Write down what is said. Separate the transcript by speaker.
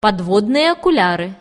Speaker 1: подводные окуляры.